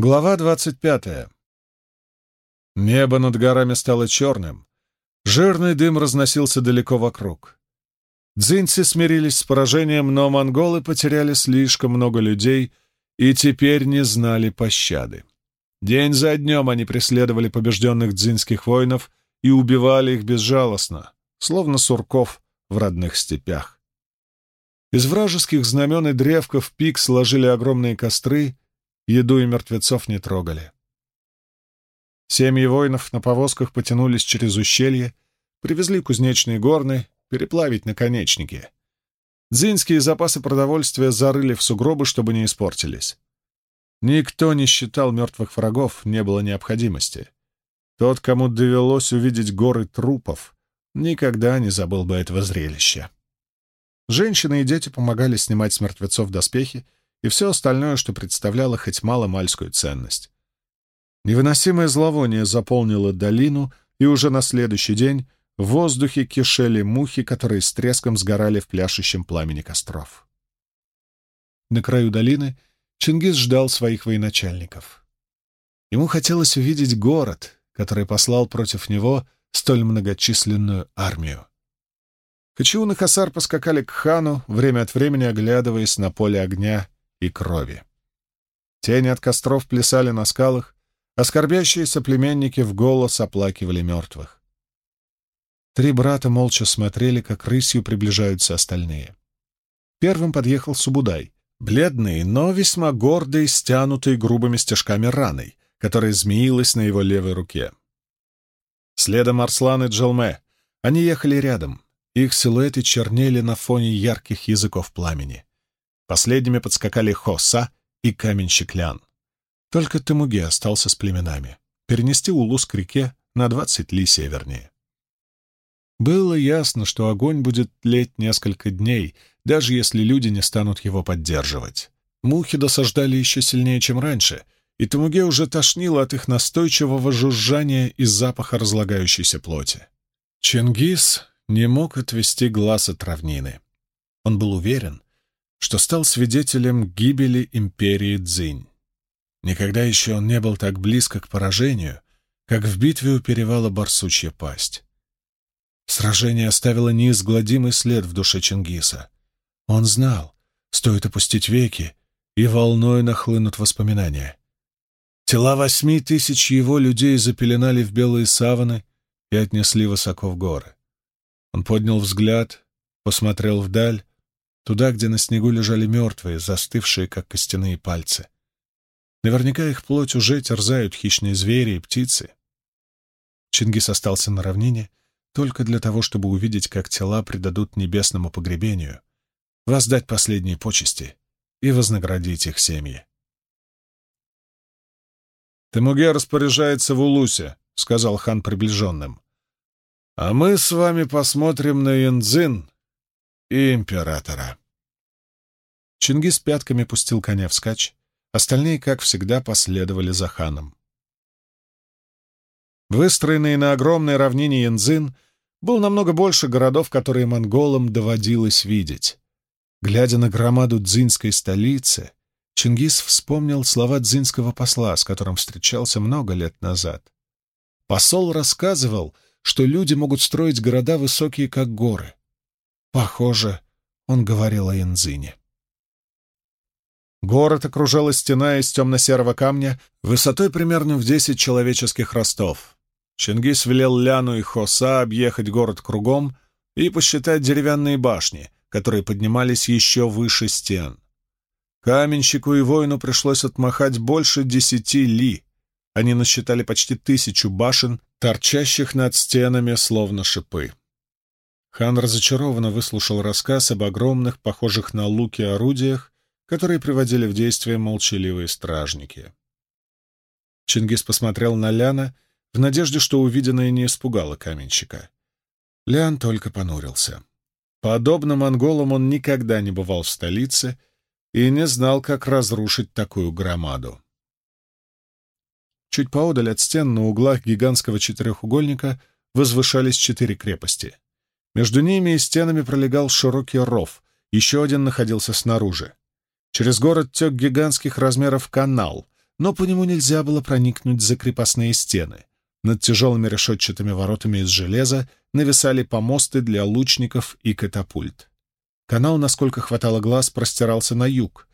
Глава двадцать пятая. Небо над горами стало черным. Жирный дым разносился далеко вокруг. Дзинцы смирились с поражением, но монголы потеряли слишком много людей и теперь не знали пощады. День за днем они преследовали побежденных дзинских воинов и убивали их безжалостно, словно сурков в родных степях. Из вражеских знамен и древков пик сложили огромные костры — Еду и мертвецов не трогали. Семьи воинов на повозках потянулись через ущелье, привезли кузнечные горны, переплавить наконечники. Дзинские запасы продовольствия зарыли в сугробы, чтобы не испортились. Никто не считал мертвых врагов, не было необходимости. Тот, кому довелось увидеть горы трупов, никогда не забыл бы этого зрелища. Женщины и дети помогали снимать с мертвецов доспехи и все остальное, что представляло хоть мало-мальскую ценность. Невыносимое зловоние заполнило долину, и уже на следующий день в воздухе кишели мухи, которые с треском сгорали в пляшущем пламени костров. На краю долины Чингис ждал своих военачальников. Ему хотелось увидеть город, который послал против него столь многочисленную армию. Кочиун и Хасар поскакали к хану, время от времени оглядываясь на поле огня и крови. Тени от костров плясали на скалах, а скорбящие соплеменники в голос оплакивали мертвых. Три брата молча смотрели, как рысью приближаются остальные. Первым подъехал Субудай, бледный, но весьма гордый, стянутый грубыми стежками раной, которая змеилась на его левой руке. Следом Арслан и Джалме. Они ехали рядом. Их силуэты чернели на фоне ярких языков пламени. Последними подскакали Хоса и каменщик Лян. Только Темуге остался с племенами. Перенести Улус к реке на двадцать ли севернее. Было ясно, что огонь будет тлеть несколько дней, даже если люди не станут его поддерживать. Мухи досаждали еще сильнее, чем раньше, и Тамуге уже тошнило от их настойчивого жужжания и запаха разлагающейся плоти. Чингис не мог отвести глаз от равнины. Он был уверен, что стал свидетелем гибели империи Цзинь. Никогда еще он не был так близко к поражению, как в битве у перевала Барсучья пасть. Сражение оставило неизгладимый след в душе Чингиса. Он знал, стоит опустить веки, и волной нахлынут воспоминания. Тела восьми тысяч его людей запеленали в белые саваны и отнесли высоко в горы. Он поднял взгляд, посмотрел вдаль туда, где на снегу лежали мертвые, застывшие, как костяные пальцы. Наверняка их плоть уже терзают хищные звери и птицы. Чингис остался на равнине только для того, чтобы увидеть, как тела предадут небесному погребению, воздать последние почести и вознаградить их семьи. «Темуге распоряжается в Улусе», — сказал хан приближенным. «А мы с вами посмотрим на Янцзин и императора. Чингис пятками пустил коня вскачь, остальные, как всегда, последовали за ханом. Выстроенный на огромной равнине Янзин был намного больше городов, которые монголам доводилось видеть. Глядя на громаду дзинской столицы, Чингис вспомнил слова дзинского посла, с которым встречался много лет назад. Посол рассказывал, что люди могут строить города высокие, как горы. Похоже, он говорил о Янзине. Город окружала стена из темно-серого камня высотой примерно в десять человеческих ростов. Чингис велел Ляну и Хоса объехать город кругом и посчитать деревянные башни, которые поднимались еще выше стен. Каменщику и воину пришлось отмахать больше десяти ли. Они насчитали почти тысячу башен, торчащих над стенами, словно шипы. Хан разочарованно выслушал рассказ об огромных, похожих на луки орудиях, которые приводили в действие молчаливые стражники. Чингис посмотрел на Ляна в надежде, что увиденное не испугало каменщика. Лян только понурился. Подобно монголам он никогда не бывал в столице и не знал, как разрушить такую громаду. Чуть поодаль от стен на углах гигантского четырехугольника возвышались четыре крепости — между ними и стенами пролегал широкий ров, еще один находился снаружи. Через город тек гигантских размеров канал, но по нему нельзя было проникнуть за крепостные стены. Над тяжелыми решетчатыми воротами из железа нависали помосты для лучников и катапульт. Канал, насколько хватало глаз, простирался на юг.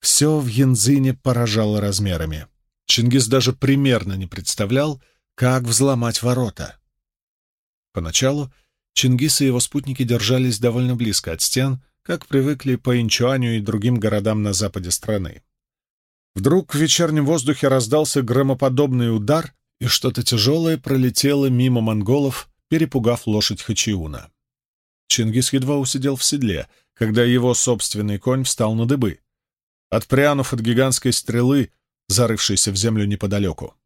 Все в Янзине поражало размерами. Чингис даже примерно не представлял, как взломать ворота. Поначалу Чингис и его спутники держались довольно близко от стен, как привыкли по Инчуаню и другим городам на западе страны. Вдруг в вечернем воздухе раздался громоподобный удар, и что-то тяжелое пролетело мимо монголов, перепугав лошадь Хачиуна. Чингис едва усидел в седле, когда его собственный конь встал на дыбы, отпрянув от гигантской стрелы, зарывшейся в землю неподалеку.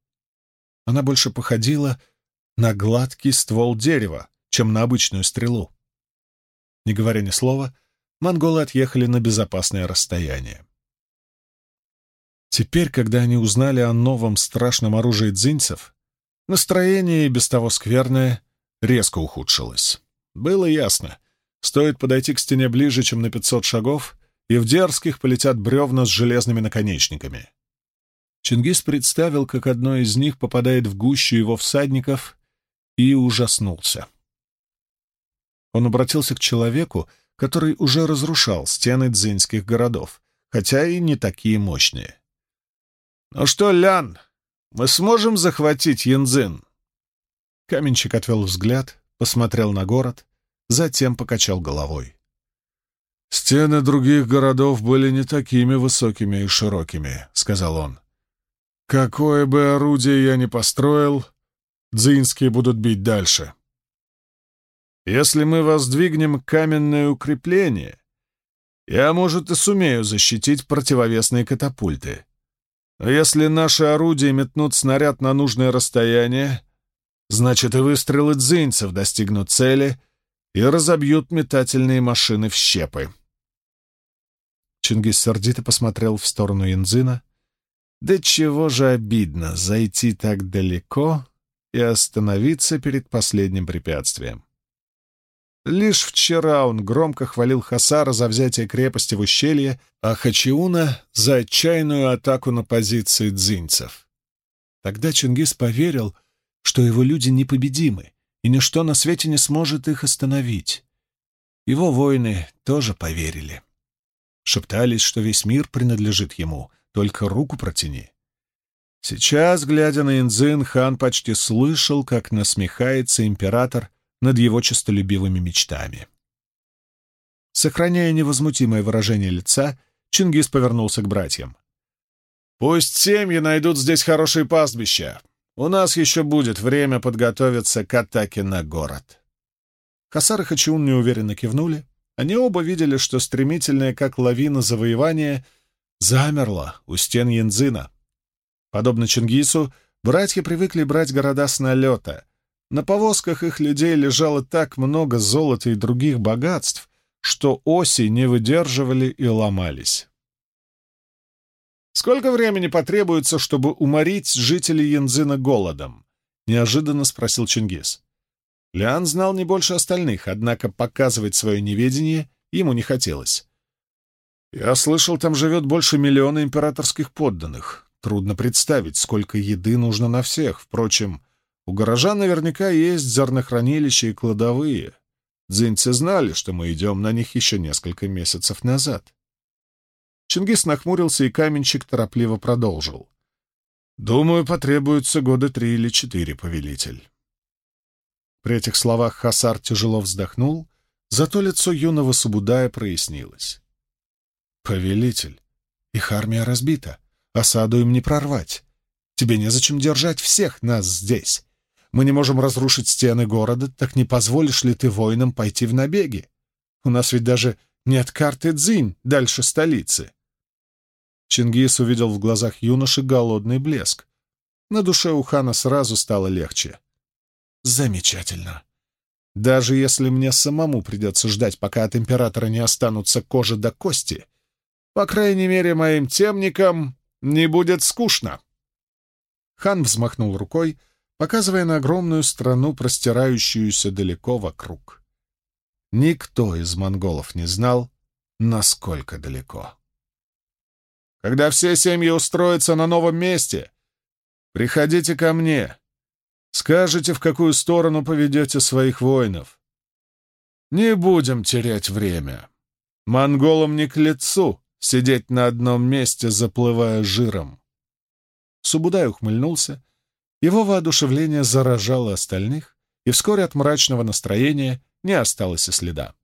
Она больше походила на гладкий ствол дерева, чем на обычную стрелу. Не говоря ни слова, монголы отъехали на безопасное расстояние. Теперь, когда они узнали о новом страшном оружии дзинцев, настроение, и без того скверное, резко ухудшилось. Было ясно, стоит подойти к стене ближе, чем на пятьсот шагов, и в дерзких полетят бревна с железными наконечниками. Чингис представил, как одно из них попадает в гущу его всадников, и ужаснулся. Он обратился к человеку, который уже разрушал стены дзинских городов, хотя и не такие мощные. «Ну что, Лян, мы сможем захватить Янзин?» Каменщик отвел взгляд, посмотрел на город, затем покачал головой. «Стены других городов были не такими высокими и широкими», — сказал он. «Какое бы орудие я ни построил, дзинские будут бить дальше. Если мы воздвигнем каменное укрепление, я, может, и сумею защитить противовесные катапульты. Но если наши орудия метнут снаряд на нужное расстояние, значит и выстрелы дзинцев достигнут цели и разобьют метательные машины в щепы. Чингис сердито посмотрел в сторону Янзина. Да чего же обидно зайти так далеко и остановиться перед последним препятствием. Лишь вчера он громко хвалил Хасара за взятие крепости в ущелье, а Хачиуна — за отчаянную атаку на позиции дзинцев. Тогда Чингис поверил, что его люди непобедимы, и ничто на свете не сможет их остановить. Его воины тоже поверили. Шептались, что весь мир принадлежит ему, только руку протяни. Сейчас, глядя на Инзин, хан почти слышал, как насмехается император — над его честолюбивыми мечтами. Сохраняя невозмутимое выражение лица, Чингис повернулся к братьям. «Пусть семьи найдут здесь хорошие пастбища. У нас еще будет время подготовиться к атаке на город». Хасар и Хачиун неуверенно кивнули. Они оба видели, что стремительное, как лавина завоевание, замерло у стен Янзина. Подобно Чингису, братья привыкли брать города с налета, на повозках их людей лежало так много золота и других богатств, что оси не выдерживали и ломались. «Сколько времени потребуется, чтобы уморить жителей Янзына голодом?» — неожиданно спросил Чингис. Лиан знал не больше остальных, однако показывать свое неведение ему не хотелось. «Я слышал, там живет больше миллиона императорских подданных. Трудно представить, сколько еды нужно на всех. Впрочем, у горожан наверняка есть зернохранилища и кладовые. Дзинцы знали, что мы идем на них еще несколько месяцев назад. Чингис нахмурился, и каменщик торопливо продолжил. «Думаю, потребуется года три или четыре, повелитель». При этих словах Хасар тяжело вздохнул, зато лицо юного Сабудая прояснилось. «Повелитель, их армия разбита, осаду им не прорвать. Тебе незачем держать всех нас здесь. Мы не можем разрушить стены города, так не позволишь ли ты воинам пойти в набеги? У нас ведь даже нет карты Дзинь дальше столицы. Чингис увидел в глазах юноши голодный блеск. На душе у хана сразу стало легче. Замечательно. Даже если мне самому придется ждать, пока от императора не останутся кожа до кости, по крайней мере, моим темникам не будет скучно. Хан взмахнул рукой, показывая на огромную страну, простирающуюся далеко вокруг. Никто из монголов не знал, насколько далеко. когда все семьи устроятся на новом месте, приходите ко мне. Скажете, в какую сторону поведете своих воинов. Не будем терять время. Монголам не к лицу сидеть на одном месте, заплывая жиром. Субудай ухмыльнулся. Его воодушевление заражало остальных, и вскоре от мрачного настроения не осталось и следа.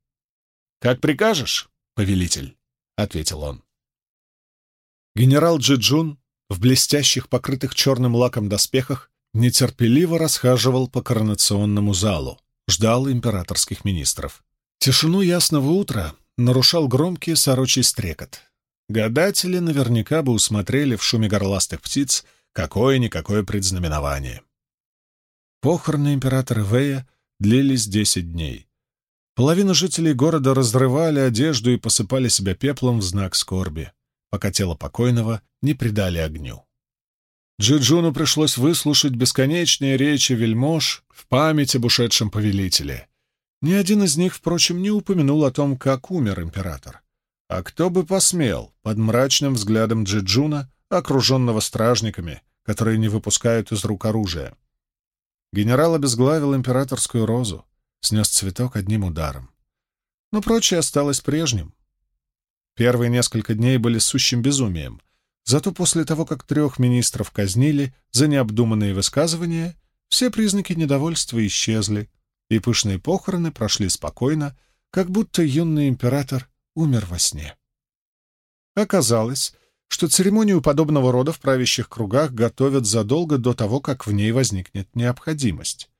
«Как прикажешь, повелитель», — ответил он. Генерал Джиджун в блестящих, покрытых черным лаком доспехах нетерпеливо расхаживал по коронационному залу, ждал императорских министров. Тишину ясного утра нарушал громкий сорочий стрекот. Гадатели наверняка бы усмотрели в шуме горластых птиц какое-никакое предзнаменование. Похороны императора Вэя длились десять дней. Половина жителей города разрывали одежду и посыпали себя пеплом в знак скорби, пока тело покойного не придали огню. Джиджуну пришлось выслушать бесконечные речи вельмож в память об ушедшем повелителе. Ни один из них, впрочем, не упомянул о том, как умер император. А кто бы посмел под мрачным взглядом Джиджуна, окруженного стражниками, которые не выпускают из рук оружия? Генерал обезглавил императорскую розу, снес цветок одним ударом. Но прочее осталось прежним. Первые несколько дней были сущим безумием, Зато после того, как трех министров казнили за необдуманные высказывания, все признаки недовольства исчезли, и пышные похороны прошли спокойно, как будто юный император умер во сне. Оказалось, что церемонию подобного рода в правящих кругах готовят задолго до того, как в ней возникнет необходимость.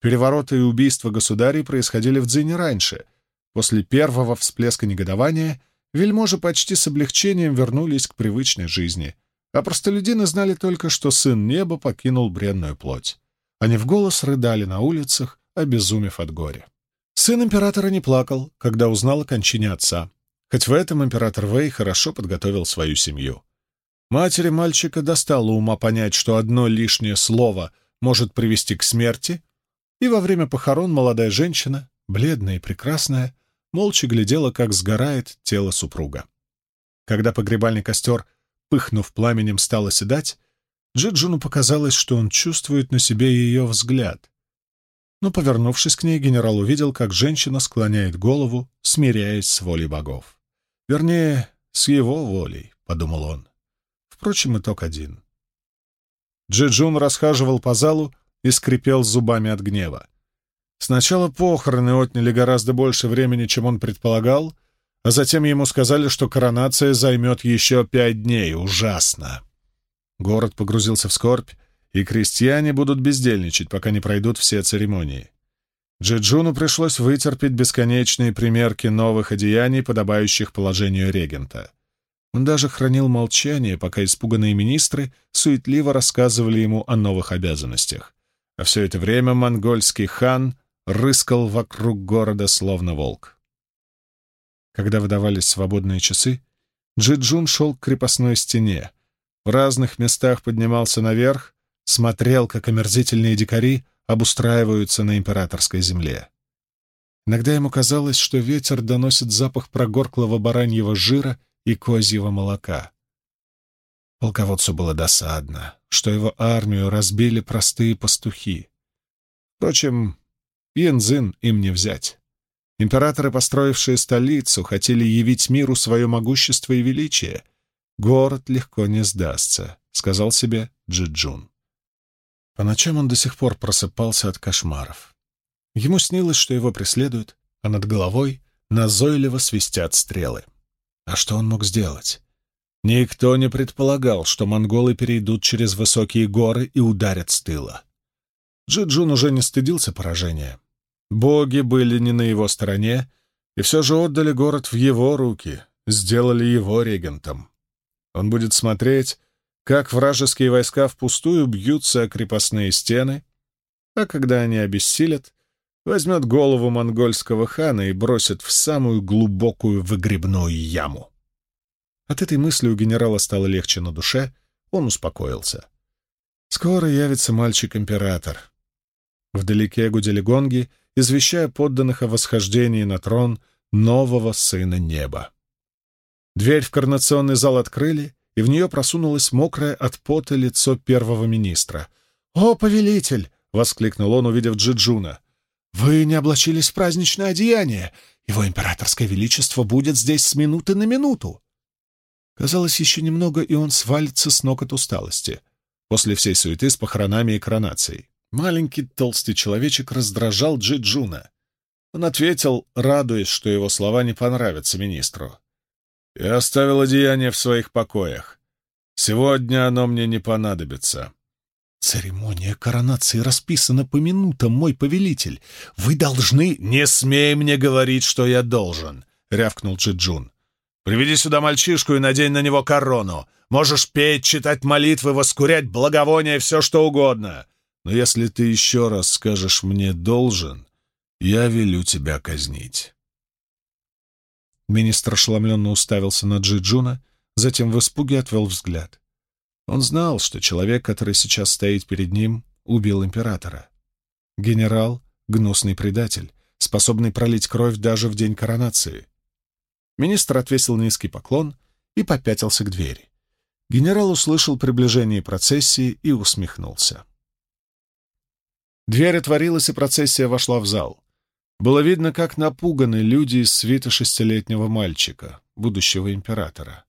Перевороты и убийства государей происходили в Дзине раньше. После первого всплеска негодования Вельможи почти с облегчением вернулись к привычной жизни, а простолюдины знали только, что сын неба покинул бренную плоть. Они в голос рыдали на улицах, обезумев от горя. Сын императора не плакал, когда узнал о кончине отца, хоть в этом император Вэй хорошо подготовил свою семью. Матери мальчика достало ума понять, что одно лишнее слово может привести к смерти, и во время похорон молодая женщина, бледная и прекрасная, молча глядела, как сгорает тело супруга. Когда погребальный костер, пыхнув пламенем, стал оседать, Джиджуну показалось, что он чувствует на себе ее взгляд. Но, повернувшись к ней, генерал увидел, как женщина склоняет голову, смиряясь с волей богов. Вернее, с его волей, — подумал он. Впрочем, итог один. Джиджун расхаживал по залу и скрипел зубами от гнева. Сначала похороны отняли гораздо больше времени, чем он предполагал, а затем ему сказали, что коронация займет еще пять дней. Ужасно! Город погрузился в скорбь, и крестьяне будут бездельничать, пока не пройдут все церемонии. Джиджуну пришлось вытерпеть бесконечные примерки новых одеяний, подобающих положению регента. Он даже хранил молчание, пока испуганные министры суетливо рассказывали ему о новых обязанностях. А все это время монгольский хан рыскал вокруг города, словно волк. Когда выдавались свободные часы, Джиджун шел к крепостной стене. В разных местах поднимался наверх, смотрел, как омерзительные дикари обустраиваются на императорской земле. Иногда ему казалось, что ветер доносит запах прогорклого бараньего жира и козьего молока. Полководцу было досадно, что его армию разбили простые пастухи. Впрочем, Янзин им не взять. Императоры, построившие столицу, хотели явить миру свое могущество и величие. Город легко не сдастся, — сказал себе Джиджун. По ночам он до сих пор просыпался от кошмаров. Ему снилось, что его преследуют, а над головой назойливо свистят стрелы. А что он мог сделать? Никто не предполагал, что монголы перейдут через высокие горы и ударят с тыла. Джиджун уже не стыдился поражения. Боги были не на его стороне, и все же отдали город в его руки, сделали его регентом. Он будет смотреть, как вражеские войска впустую бьются о крепостные стены, а когда они обессилят, возьмет голову монгольского хана и бросит в самую глубокую выгребную яму. От этой мысли у генерала стало легче на душе, он успокоился. Скоро явится мальчик-император. Вдалеке гудели гонги — извещая подданных о восхождении на трон нового сына неба. Дверь в коронационный зал открыли, и в нее просунулось мокрое от пота лицо первого министра. «О, повелитель!» — воскликнул он, увидев Джиджуна. «Вы не облачились в праздничное одеяние. Его императорское величество будет здесь с минуты на минуту». Казалось, еще немного, и он свалится с ног от усталости. После всей суеты с похоронами и коронацией. Маленький толстый человечек раздражал Джиджуна. Он ответил, радуясь, что его слова не понравятся министру. «Я оставил одеяние в своих покоях. Сегодня оно мне не понадобится». «Церемония коронации расписана по минутам, мой повелитель. Вы должны...» «Не смей мне говорить, что я должен», — рявкнул Джиджун. «Приведи сюда мальчишку и надень на него корону. Можешь петь, читать молитвы, воскурять благовония, все что угодно. Но если ты еще раз скажешь мне «должен», я велю тебя казнить». Министр ошеломленно уставился на Джиджуна, затем в испуге отвел взгляд. Он знал, что человек, который сейчас стоит перед ним, убил императора. Генерал — гнусный предатель, способный пролить кровь даже в день коронации. Министр отвесил низкий поклон и попятился к двери. Генерал услышал приближение процессии и усмехнулся. Дверь отворилась, и процессия вошла в зал. Было видно, как напуганы люди из свита шестилетнего мальчика, будущего императора.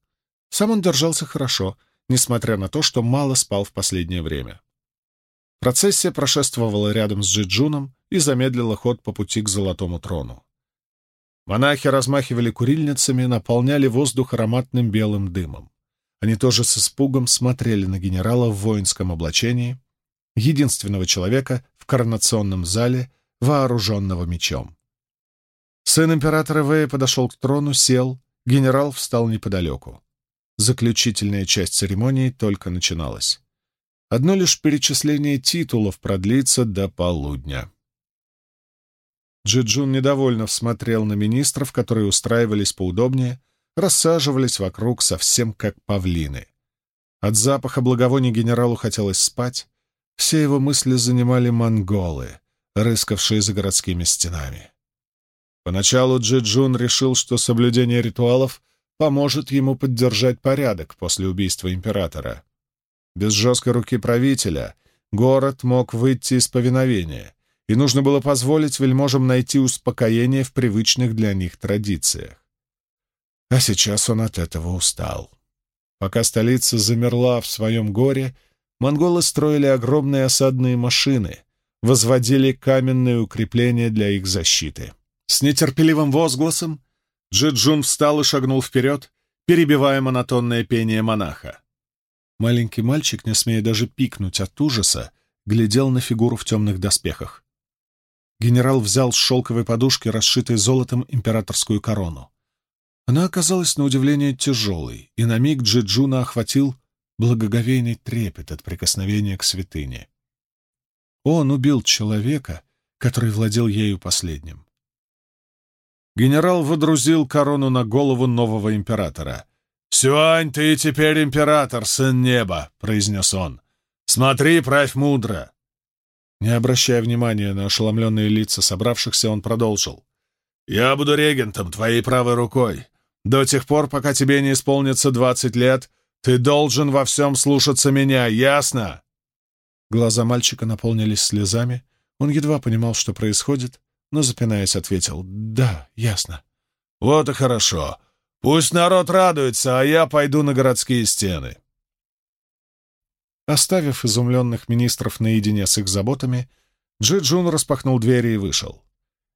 Сам он держался хорошо, несмотря на то, что мало спал в последнее время. Процессия прошествовала рядом с Джиджуном и замедлила ход по пути к Золотому трону. Монахи размахивали курильницами, наполняли воздух ароматным белым дымом. Они тоже с испугом смотрели на генерала в воинском облачении, единственного человека в коронационном зале, вооруженного мечом. Сын императора Вэя подошел к трону, сел, генерал встал неподалеку. Заключительная часть церемонии только начиналась. Одно лишь перечисление титулов продлится до полудня. Джиджун недовольно всмотрел на министров, которые устраивались поудобнее, рассаживались вокруг совсем как павлины. От запаха благовоний генералу хотелось спать, все его мысли занимали монголы, рыскавшие за городскими стенами. Поначалу Джиджун решил, что соблюдение ритуалов поможет ему поддержать порядок после убийства императора. Без жесткой руки правителя город мог выйти из повиновения, и нужно было позволить вельможам найти успокоение в привычных для них традициях. А сейчас он от этого устал. Пока столица замерла в своем горе, монголы строили огромные осадные машины, возводили каменные укрепления для их защиты. С нетерпеливым возгласом Джиджун встал и шагнул вперед, перебивая монотонное пение монаха. Маленький мальчик, не смея даже пикнуть от ужаса, глядел на фигуру в темных доспехах. Генерал взял с шелковой подушки, расшитой золотом, императорскую корону. Она оказалась на удивление тяжелой, и на миг Джиджуна охватил благоговейный трепет от прикосновения к святыне. Он убил человека, который владел ею последним. Генерал водрузил корону на голову нового императора. «Сюань, ты теперь император, сын неба!» — произнес он. «Смотри, правь мудро!» Не обращая внимания на ошеломленные лица собравшихся, он продолжил. «Я буду регентом, твоей правой рукой. До тех пор, пока тебе не исполнится двадцать лет, ты должен во всем слушаться меня, ясно?» Глаза мальчика наполнились слезами. Он едва понимал, что происходит, но, запинаясь, ответил «Да, ясно». «Вот и хорошо. Пусть народ радуется, а я пойду на городские стены». Оставив изумленных министров наедине с их заботами, Джи Джун распахнул двери и вышел.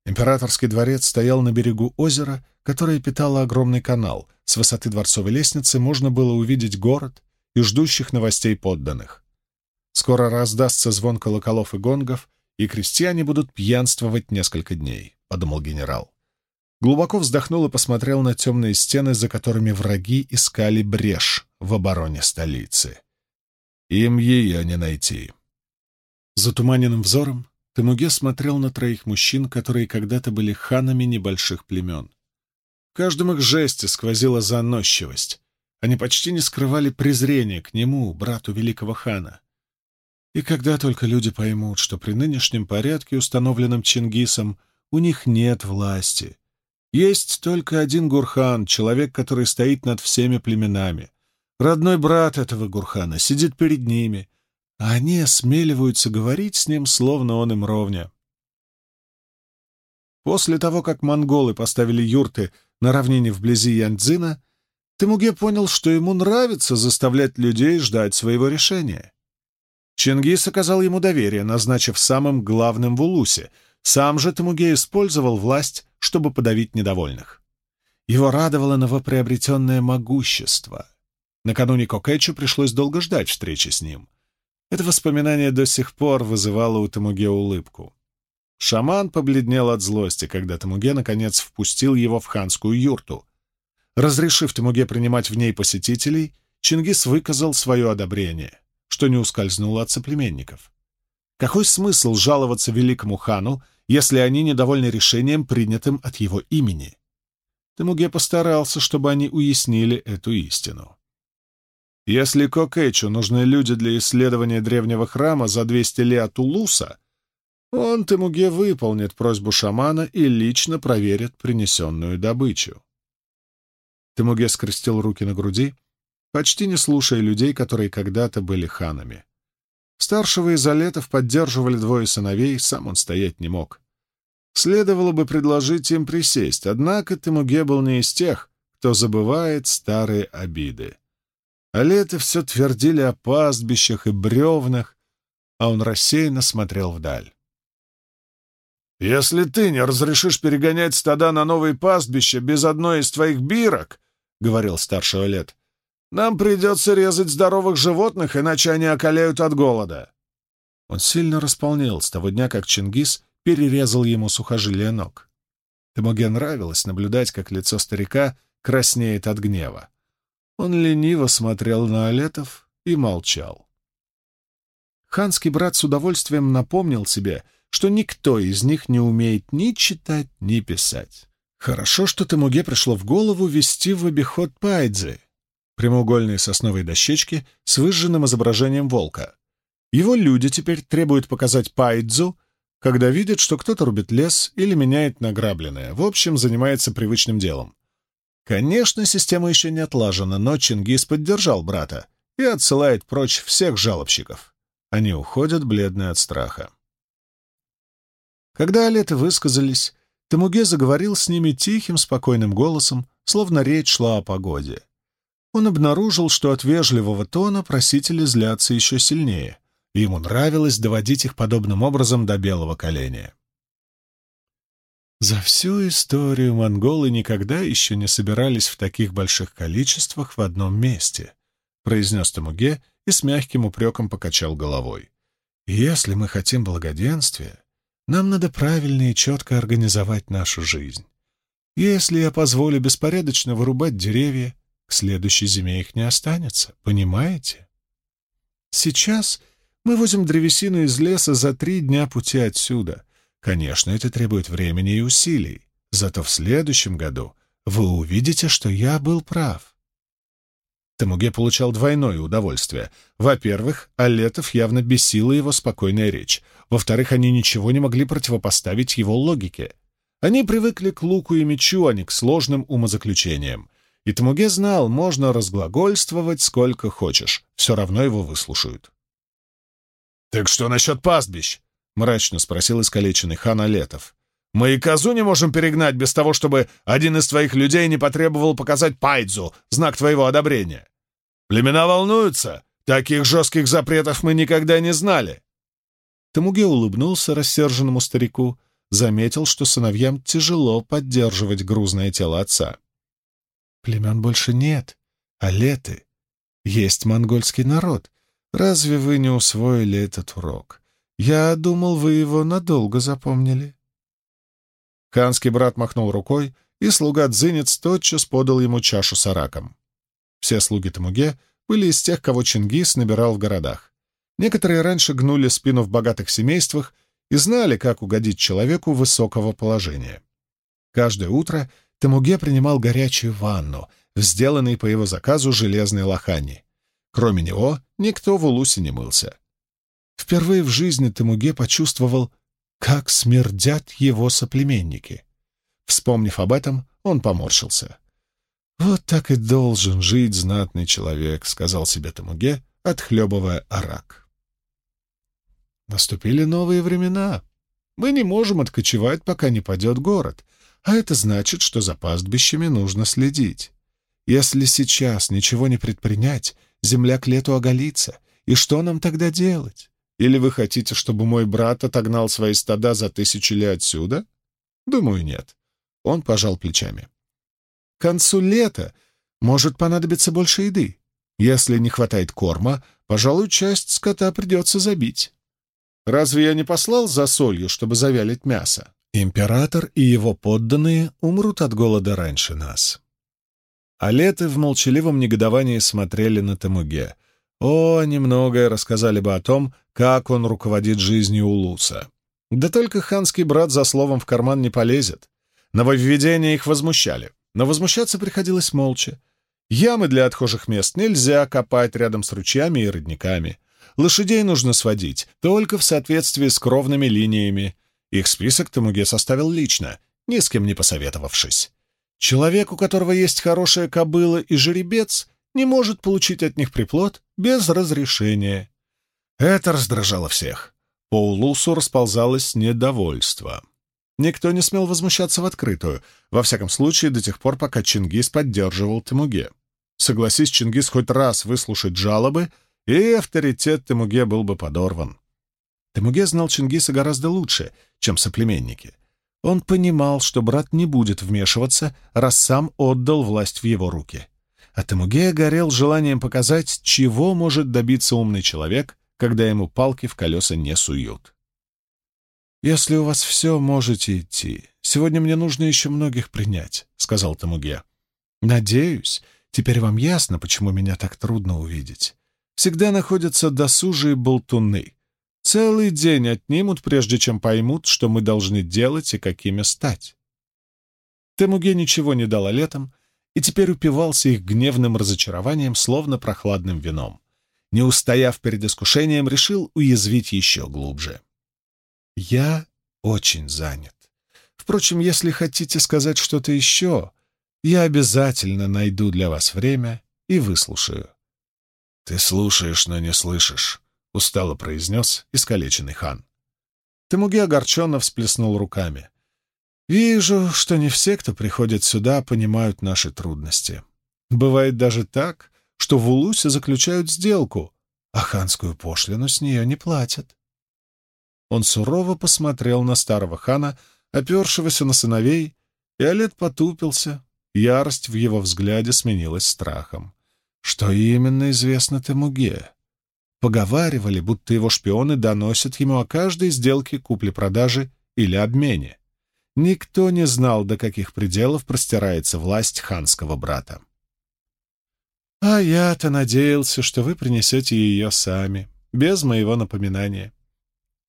Императорский дворец стоял на берегу озера, которое питало огромный канал. С высоты дворцовой лестницы можно было увидеть город и ждущих новостей подданных. Скоро раздастся звон колоколов и гонгов, и крестьяне будут пьянствовать несколько дней, — подумал генерал. Глубоко вздохнул и посмотрел на темные стены, за которыми враги искали брешь в обороне столицы. Им ее не найти. Затуманенным взором Тамуге смотрел на троих мужчин, которые когда-то были ханами небольших племен. В каждом их жесте сквозила заносчивость. Они почти не скрывали презрения к нему, брату великого хана. И когда только люди поймут, что при нынешнем порядке, установленном Чингисом, у них нет власти. Есть только один Гурхан, человек, который стоит над всеми племенами. Родной брат этого Гурхана сидит перед ними, а они осмеливаются говорить с ним, словно он им ровня. После того, как монголы поставили юрты на равнине вблизи Янцзина, Темуге понял, что ему нравится заставлять людей ждать своего решения. Чингис оказал ему доверие, назначив самым главным в Улусе. Сам же Темуге использовал власть, чтобы подавить недовольных. Его радовало новоприобретенное могущество. Накануне Кокетчу пришлось долго ждать встречи с ним. Это воспоминание до сих пор вызывало у Темуге улыбку. Шаман побледнел от злости, когда Темуге наконец впустил его в ханскую юрту. Разрешив Темуге принимать в ней посетителей, Чингис выказал свое одобрение, что не ускользнуло от соплеменников. Какой смысл жаловаться великому хану, если они недовольны решением, принятым от его имени? Темуге постарался, чтобы они уяснили эту истину. Если Кокэчу нужны люди для исследования древнего храма за 200 лет от Улуса, он, Темуге, выполнит просьбу шамана и лично проверит принесенную добычу. Темуге скрестил руки на груди, почти не слушая людей, которые когда-то были ханами. Старшего из Алетов поддерживали двое сыновей, сам он стоять не мог. Следовало бы предложить им присесть, однако Темуге был не из тех, кто забывает старые обиды. Алеты все твердили о пастбищах и бревнах, а он рассеянно смотрел вдаль. «Если ты не разрешишь перегонять стада на новые пастбища без одной из твоих бирок, — говорил старший Олет, — нам придется резать здоровых животных, иначе они околяют от голода». Он сильно располнел с того дня, как Чингис перерезал ему сухожилия ног. Тамуге нравилось наблюдать, как лицо старика краснеет от гнева. Он лениво смотрел на Олетов и молчал. Ханский брат с удовольствием напомнил себе — что никто из них не умеет ни читать, ни писать. Хорошо, что Тамуге пришло в голову вести в обиход пайдзы, прямоугольные сосновые дощечки с выжженным изображением волка. Его люди теперь требуют показать пайдзу, когда видят, что кто-то рубит лес или меняет награбленное, в общем, занимается привычным делом. Конечно, система еще не отлажена, но Чингис поддержал брата и отсылает прочь всех жалобщиков. Они уходят, бледные от страха. Когда Алеты высказались, Тамуге заговорил с ними тихим, спокойным голосом, словно речь шла о погоде. Он обнаружил, что от вежливого тона просители злятся еще сильнее, и ему нравилось доводить их подобным образом до белого коленя. За всю историю монголы никогда еще не собирались в таких больших количествах в одном месте, произнес Тамуге и с мягким упреком покачал головой. Если мы хотим благоденствия, нам надо правильно и четко организовать нашу жизнь. Если я позволю беспорядочно вырубать деревья, следующей зиме их не останется, понимаете? Сейчас мы возим древесину из леса за три дня пути отсюда. Конечно, это требует времени и усилий, зато в следующем году вы увидите, что я был прав. Тамуге получал двойное удовольствие. Во-первых, Алетов явно бесила его спокойная речь. Во-вторых, они ничего не могли противопоставить его логике. Они привыкли к луку и мечу, а не к сложным умозаключениям. И Тамуге знал, можно разглагольствовать сколько хочешь, все равно его выслушают. «Так что насчет пастбищ?» — мрачно спросил искалеченный хан Алетов. Мы и козу не можем перегнать без того, чтобы один из твоих людей не потребовал показать пайдзу, знак твоего одобрения. Племена волнуются. Таких жестких запретов мы никогда не знали. Тамуге улыбнулся рассерженному старику, заметил, что сыновьям тяжело поддерживать грузное тело отца. «Племен больше нет, а леты. Есть монгольский народ. Разве вы не усвоили этот урок? Я думал, вы его надолго запомнили». Ханский брат махнул рукой, и слуга Дзинец тотчас подал ему чашу с араком. Все слуги Тамуге были из тех, кого Чингис набирал в городах. Некоторые раньше гнули спину в богатых семействах и знали, как угодить человеку высокого положения. Каждое утро Тамуге принимал горячую ванну в сделанной по его заказу железной лохани. Кроме него никто в Улусе не мылся. Впервые в жизни Тамуге почувствовал, как смердят его соплеменники. Вспомнив об этом, он поморщился. «Вот так и должен жить знатный человек», — сказал себе Тамуге, отхлебывая арак. Наступили новые времена. Мы не можем откочевать, пока не падет город, а это значит, что за пастбищами нужно следить. Если сейчас ничего не предпринять, земля к лету оголится, и что нам тогда делать? Или вы хотите, чтобы мой брат отогнал свои стада за тысячи ли отсюда? Думаю, нет. Он пожал плечами. К концу лета может понадобиться больше еды. Если не хватает корма, пожалуй, часть скота придется забить. Разве я не послал за солью, чтобы завялить мясо? Император и его подданные умрут от голода раньше нас. А леты в молчаливом негодовании смотрели на Тамуге. О, они многое рассказали бы о том, как он руководит жизнью Улуса. Да только ханский брат за словом в карман не полезет. Нововведения их возмущали, но возмущаться приходилось молча. Ямы для отхожих мест нельзя копать рядом с ручьями и родниками. Лошадей нужно сводить только в соответствии с кровными линиями. Их список Тамуге составил лично, ни с кем не посоветовавшись. Человек, у которого есть хорошая кобыла и жеребец, не может получить от них приплод без разрешения. Это раздражало всех. По Улусу расползалось недовольство. Никто не смел возмущаться в открытую, во всяком случае до тех пор, пока Чингис поддерживал Тамуге. Согласись Чингис хоть раз выслушать жалобы, и авторитет Темуге был бы подорван. Темуге знал Чингиса гораздо лучше, чем соплеменники. Он понимал, что брат не будет вмешиваться, раз сам отдал власть в его руки. А Темуге горел желанием показать, чего может добиться умный человек, когда ему палки в колеса не суют. «Если у вас все, можете идти. Сегодня мне нужно еще многих принять», — сказал Тамуге. «Надеюсь, теперь вам ясно, почему меня так трудно увидеть всегда находятся досужие болтуны. Целый день отнимут, прежде чем поймут, что мы должны делать и какими стать. Темуге ничего не дала летом, и теперь упивался их гневным разочарованием, словно прохладным вином. Не устояв перед искушением, решил уязвить еще глубже. «Я очень занят. Впрочем, если хотите сказать что-то еще, я обязательно найду для вас время и выслушаю. «Ты слушаешь, но не слышишь», — устало произнес искалеченный хан. Темуги огорченно всплеснул руками. «Вижу, что не все, кто приходит сюда, понимают наши трудности. Бывает даже так, что в Улусе заключают сделку, а ханскую пошлину с нее не платят». Он сурово посмотрел на старого хана, опершегося на сыновей, и Олет потупился. Ярость в его взгляде сменилась страхом. Что именно известно Темуге? Поговаривали, будто его шпионы доносят ему о каждой сделке купли-продажи или обмене. Никто не знал, до каких пределов простирается власть ханского брата. «А я-то надеялся, что вы принесете ее сами, без моего напоминания.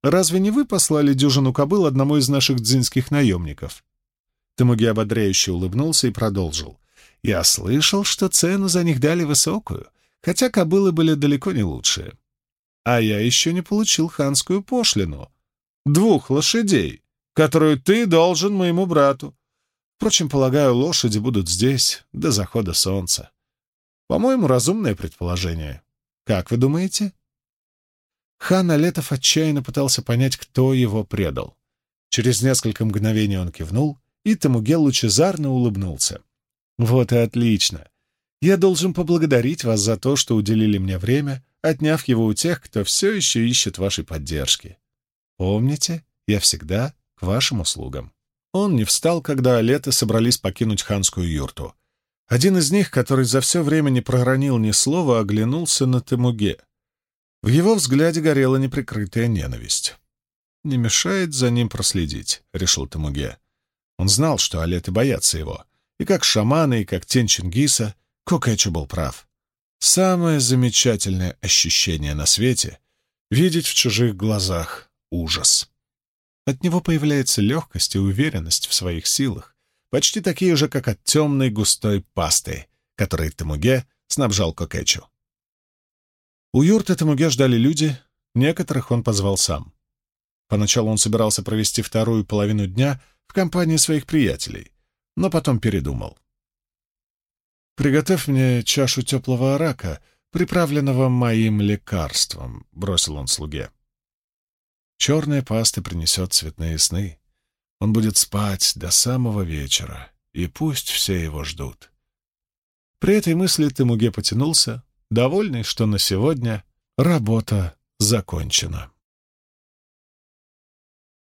Разве не вы послали дюжину кобыл одному из наших дзинских наемников?» Тамуги ободряюще улыбнулся и продолжил. Я слышал, что цену за них дали высокую, хотя кобылы были далеко не лучшие. А я еще не получил ханскую пошлину. Двух лошадей, которую ты должен моему брату. Впрочем, полагаю, лошади будут здесь до захода солнца. По-моему, разумное предположение. Как вы думаете? Хан Алетов отчаянно пытался понять, кто его предал. Через несколько мгновений он кивнул, и Тамугел лучезарно улыбнулся. Вот и отлично. Я должен поблагодарить вас за то, что уделили мне время, отняв его у тех, кто все еще ищет вашей поддержки. Помните, я всегда к вашим услугам. Он не встал, когда Олеты собрались покинуть ханскую юрту. Один из них, который за все время не проронил ни слова, оглянулся на Темуге. В его взгляде горела неприкрытая ненависть. «Не мешает за ним проследить», — решил Темуге. Он знал, что Олеты боятся его, и как шаманы, и как тень Чингиса, Кокэчу был прав. Самое замечательное ощущение на свете — видеть в чужих глазах ужас. От него появляется легкость и уверенность в своих силах, почти такие же, как от темной густой пасты, которой Тамуге снабжал Кокэчу. У юрты Тамуге ждали люди, некоторых он позвал сам. Поначалу он собирался провести вторую половину дня в компании своих приятелей, но потом передумал. «Приготовь мне чашу теплого арака, приправленного моим лекарством», — бросил он слуге. Черная паста принесет цветные сны. Он будет спать до самого вечера, и пусть все его ждут. При этой мысли Темуге потянулся, довольный, что на сегодня работа закончена.